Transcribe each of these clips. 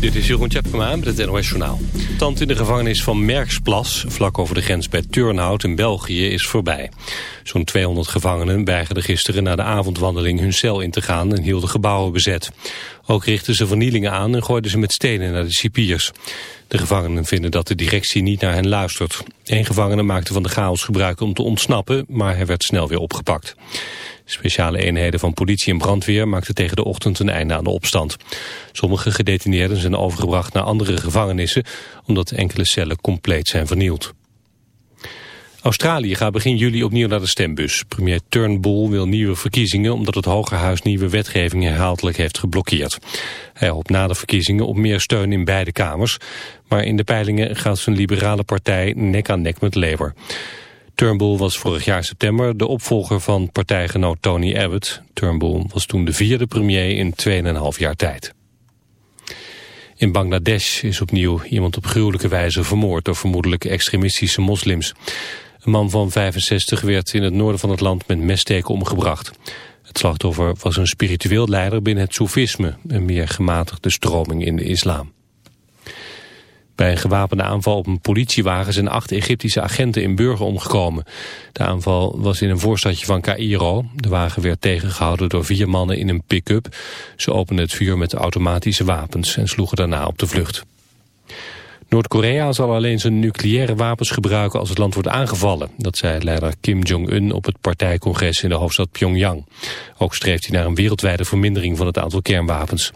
Dit is Jeroen Tjepkema met het NOS Journaal. Tand in de gevangenis van Merksplas, vlak over de grens bij Turnhout in België, is voorbij. Zo'n 200 gevangenen weigerden gisteren na de avondwandeling hun cel in te gaan en hielden gebouwen bezet. Ook richtten ze vernielingen aan en gooiden ze met stenen naar de cipiers. De gevangenen vinden dat de directie niet naar hen luistert. Eén gevangene maakte van de chaos gebruik om te ontsnappen, maar hij werd snel weer opgepakt. Speciale eenheden van politie en brandweer maakten tegen de ochtend een einde aan de opstand. Sommige gedetineerden zijn overgebracht naar andere gevangenissen... omdat enkele cellen compleet zijn vernield. Australië gaat begin juli opnieuw naar de stembus. Premier Turnbull wil nieuwe verkiezingen omdat het Hogerhuis nieuwe wetgeving herhaaldelijk heeft geblokkeerd. Hij hoopt na de verkiezingen op meer steun in beide kamers, maar in de peilingen gaat zijn liberale partij nek aan nek met Labour. Turnbull was vorig jaar september de opvolger van partijgenoot Tony Abbott. Turnbull was toen de vierde premier in 2,5 jaar tijd. In Bangladesh is opnieuw iemand op gruwelijke wijze vermoord door vermoedelijk extremistische moslims. Een man van 65 werd in het noorden van het land met messteken omgebracht. Het slachtoffer was een spiritueel leider binnen het soefisme, een meer gematigde stroming in de islam. Bij een gewapende aanval op een politiewagen zijn acht Egyptische agenten in Burger omgekomen. De aanval was in een voorstadje van Cairo. De wagen werd tegengehouden door vier mannen in een pick-up. Ze openden het vuur met automatische wapens en sloegen daarna op de vlucht. Noord-Korea zal alleen zijn nucleaire wapens gebruiken als het land wordt aangevallen. Dat zei leider Kim Jong-un op het partijcongres in de hoofdstad Pyongyang. Ook streeft hij naar een wereldwijde vermindering van het aantal kernwapens.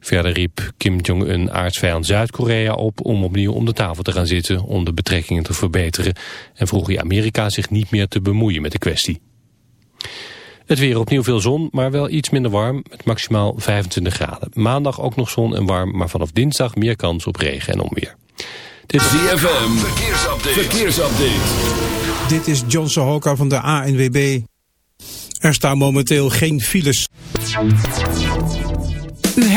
Verder riep Kim Jong-un aardsvijand Zuid-Korea op om opnieuw om de tafel te gaan zitten om de betrekkingen te verbeteren en vroeg hij Amerika zich niet meer te bemoeien met de kwestie. Het weer opnieuw veel zon, maar wel iets minder warm, met maximaal 25 graden. Maandag ook nog zon en warm, maar vanaf dinsdag meer kans op regen en onweer. Dit is ZFM, verkeersupdate. verkeersupdate. Dit is John Sohoka van de ANWB. Er staan momenteel geen files.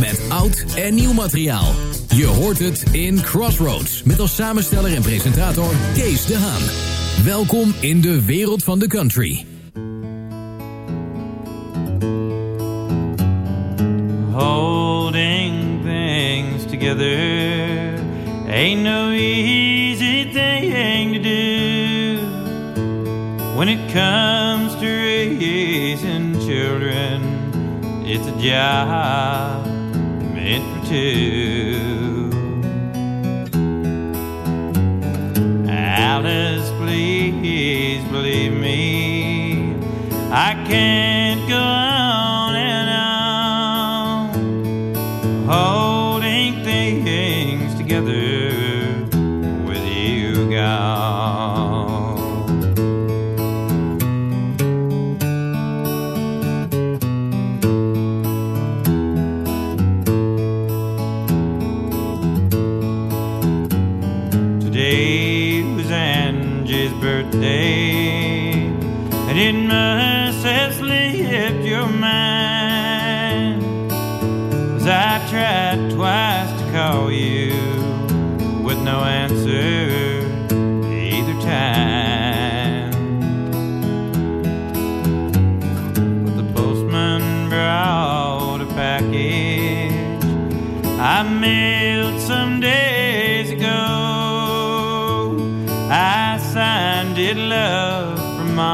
Met oud en nieuw materiaal. Je hoort het in Crossroads. Met als samensteller en presentator Kees de Haan. Welkom in de wereld van de country. Holding things together ain't no easy thing to do when it comes to raising children. It's a job meant for two. Alice, please believe me, I can't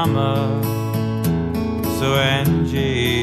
mama. So Angie.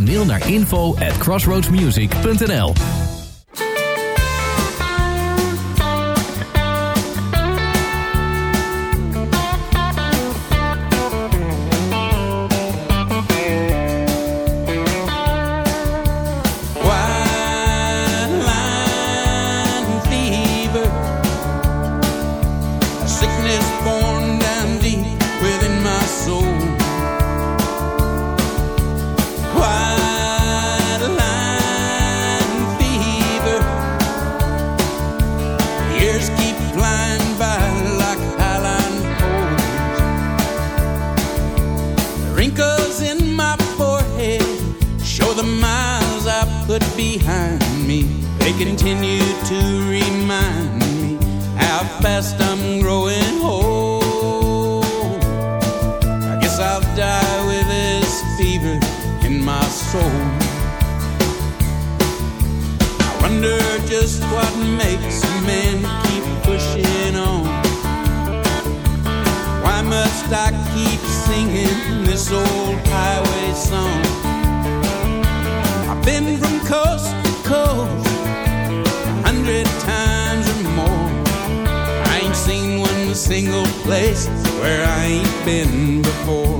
een mail naar info at crossroadsmusic.nl single place where I ain't been before.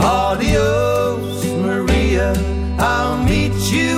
Adios, Maria. I'll meet you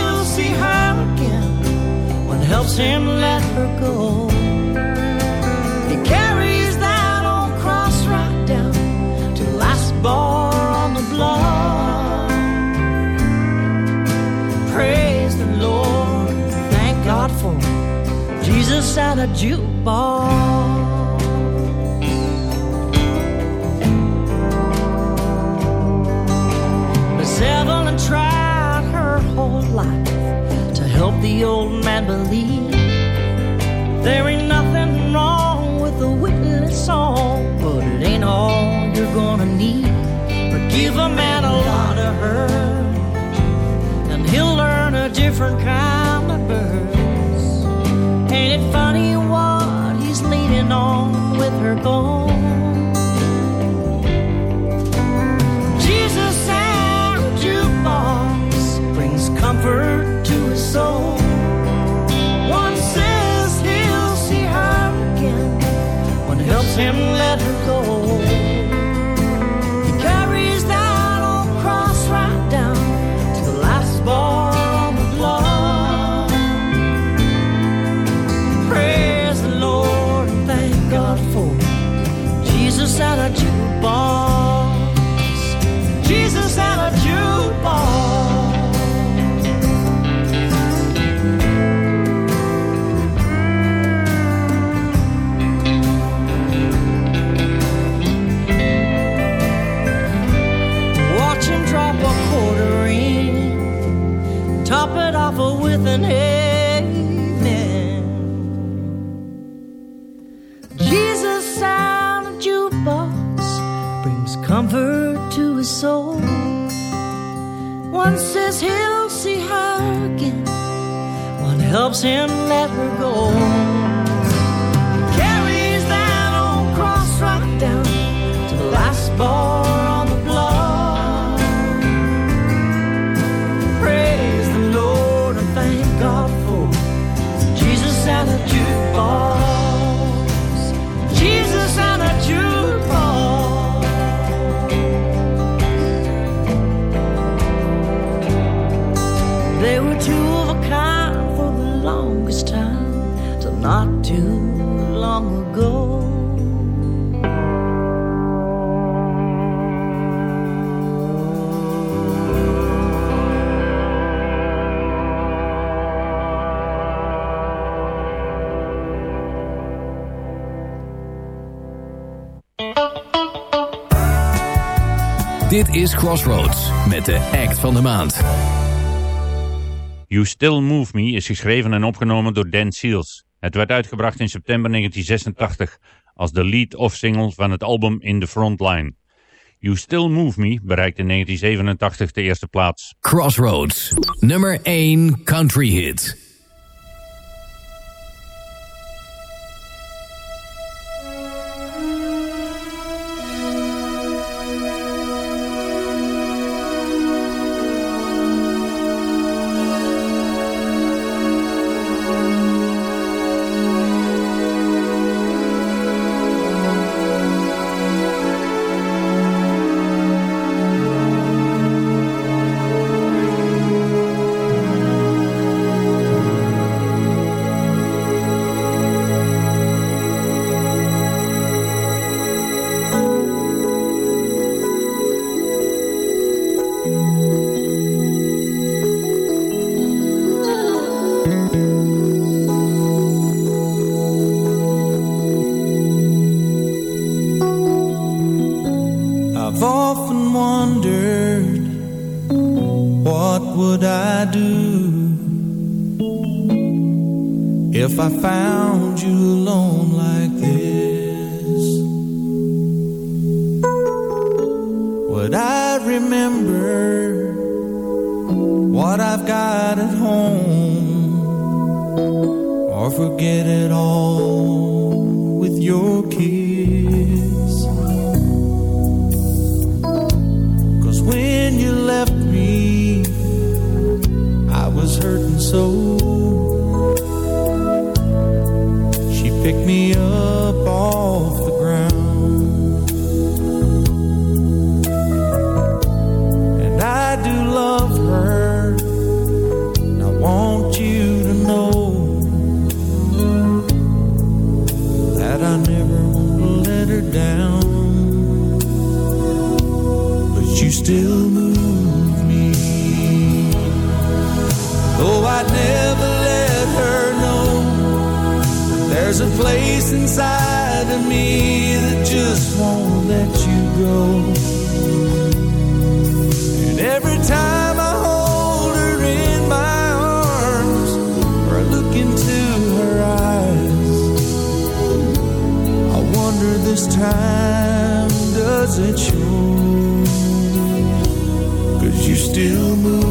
see her again, one helps him let her go. He carries that old cross right down to the last bar on the block. Praise the Lord, thank God for Jesus and a jukebox. Evelyn tried her whole life help the old man believe there ain't nothing wrong with a witness song, but it ain't all you're gonna need. But give a man a lot of hurt, and he'll learn a different kind amen. Jesus' sound of jukebox brings comfort to his soul. One says he'll see her again, one helps him let her go. Not too long ago. Dit is Crossroads met de act van de maand. You Still Move Me is geschreven en opgenomen door Dan Seals. Het werd uitgebracht in september 1986 als de lead-off single van het album In the Frontline. You Still Move Me bereikte in 1987 de eerste plaats. Crossroads, nummer 1 country hit. Remember what I've got at home or forget it all with your kiss? Place inside of me that just won't let you go. And every time I hold her in my arms or I look into her eyes, I wonder this time does it show? Cause you still move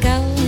go.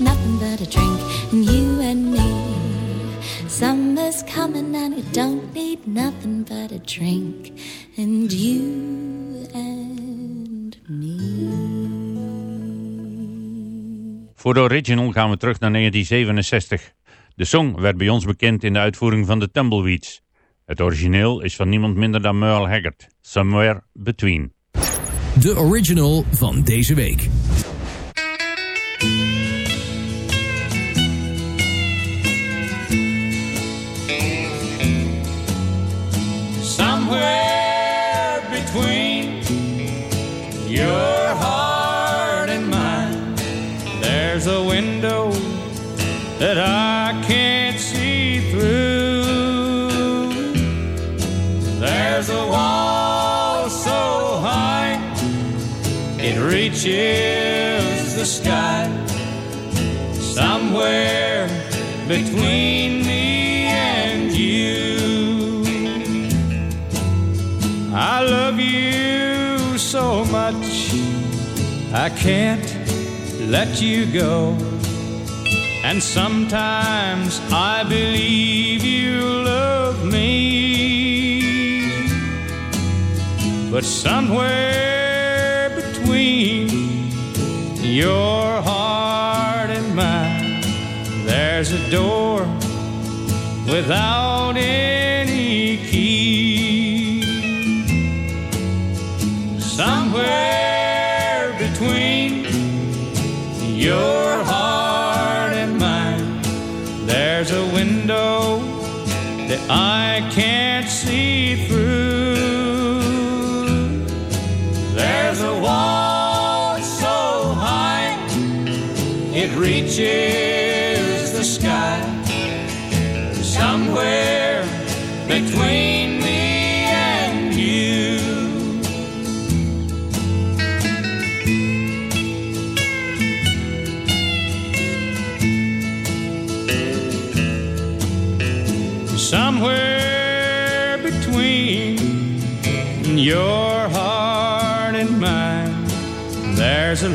nothing but a drink and you and me. Summer's coming and we don't need nothing but a drink and you and me. Voor de original gaan we terug naar 1967. De song werd bij ons bekend in de uitvoering van de Tumbleweeds. Het origineel is van niemand minder dan Merle Haggard, Somewhere Between. De original van deze week. Your heart and mine, there's a window that I can't see through. There's a wall so high it reaches the sky. Somewhere between me and you. I love you so much, I can't let you go. And sometimes I believe you love me. But somewhere between your heart and mine, there's a door without any Somewhere between your heart and mine, there's a window that I can't see through. There's a wall so high it reaches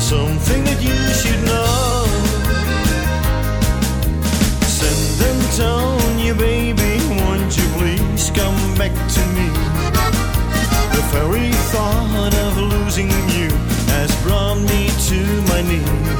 There's something that you should know. San Antonio, baby, won't you please come back to me? The very thought of losing you has brought me to my knees.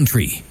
Country.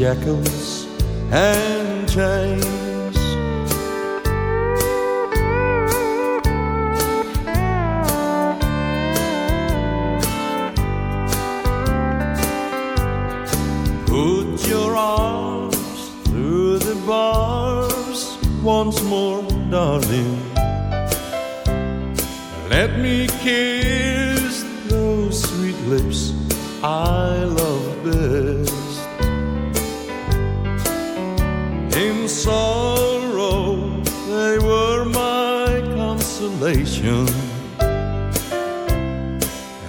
Shackles and chains. Put your arms through the bars once more, darling. Let me kiss those sweet lips I love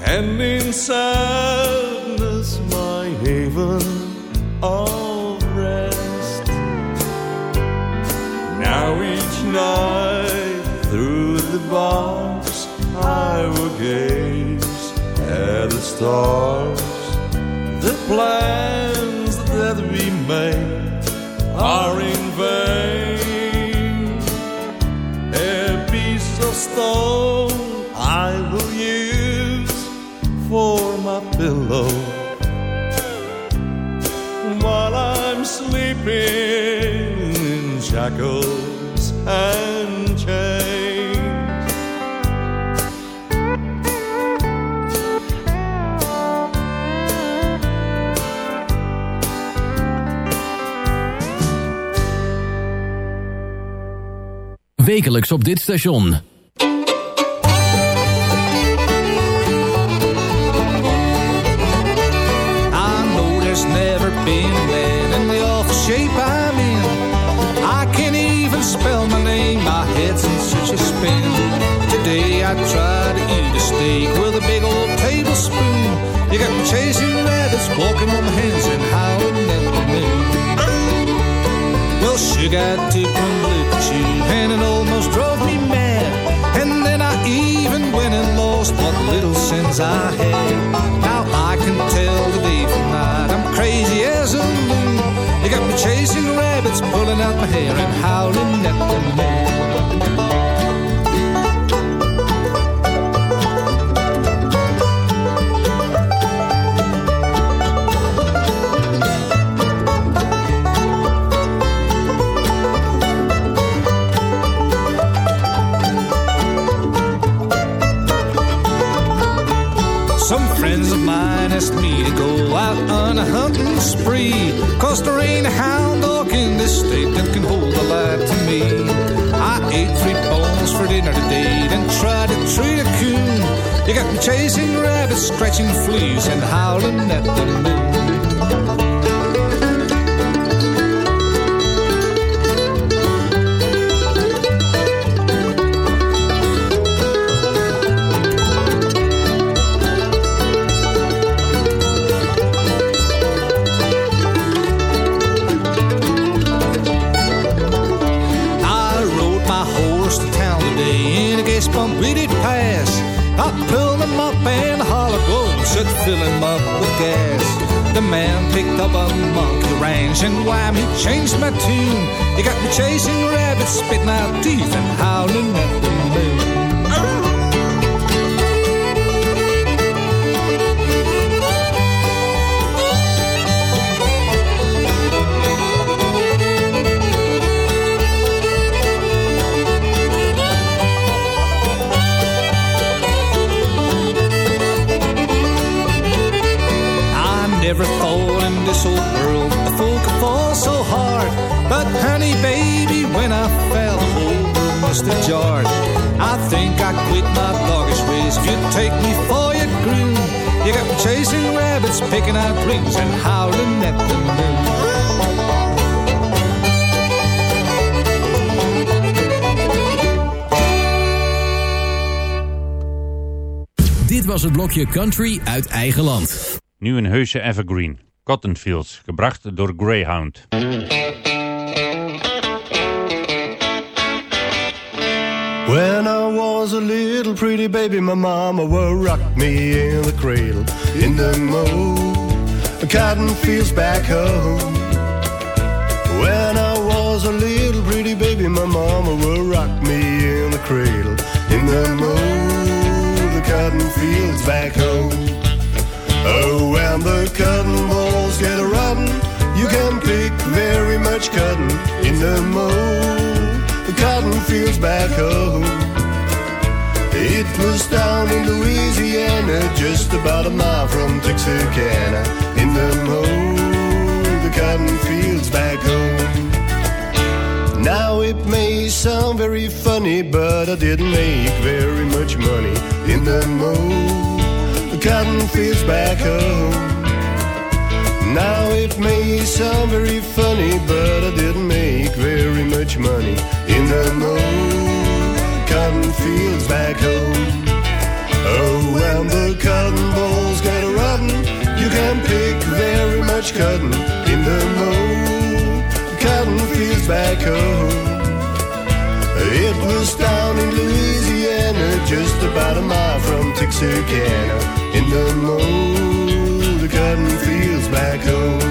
and in sadness, my haven of rest. Now each night through the bars, I will gaze at the stars. Shackles and. Wekelijks op dit station. I tried to eat a steak with a big old tablespoon. You got me chasing rabbits, walking on my hands and howling at the moon. Well, she got come look and it almost drove me mad. And then I even went and lost what little sense I had. Now I can tell the day from night. I'm crazy as a loon. You got me chasing rabbits, pulling out my hair and howling at the moon. You got me chasing rabbits, scratching fleas, and howling at the moon. Fill him up with gas. The man picked up a monkey ranch and wham, he changed my tune. He got me chasing rabbits, spitting out teeth and howling at the was het blokje country uit eigen land. Nu een heuse evergreen. Cotton Fields, gebracht door Greyhound. When I was a little pretty baby, my mama would rock me in the cradle in the mow cotton fields back home. When I was a little pretty baby, my mama would rock me in the cradle in the mow the cotton fields back home. Oh, when the cotton balls get rotten, you can pick very much cotton in the mow the cotton fields back home. It was down in Louisiana, just about a mile from Texarkana, in the mow the cotton fields back home. Now it may sound very funny, but I didn't make very much money in the mow the cotton fields back home. Now it may sound very funny, but I didn't make very much money in the mow cotton fields back home. Oh, when the cotton balls get rotten, you can pick very much cotton in the mow cotton fields back home. It was down in Louisiana, just about a mile from Texarkana, in the mow the cotton fields back home.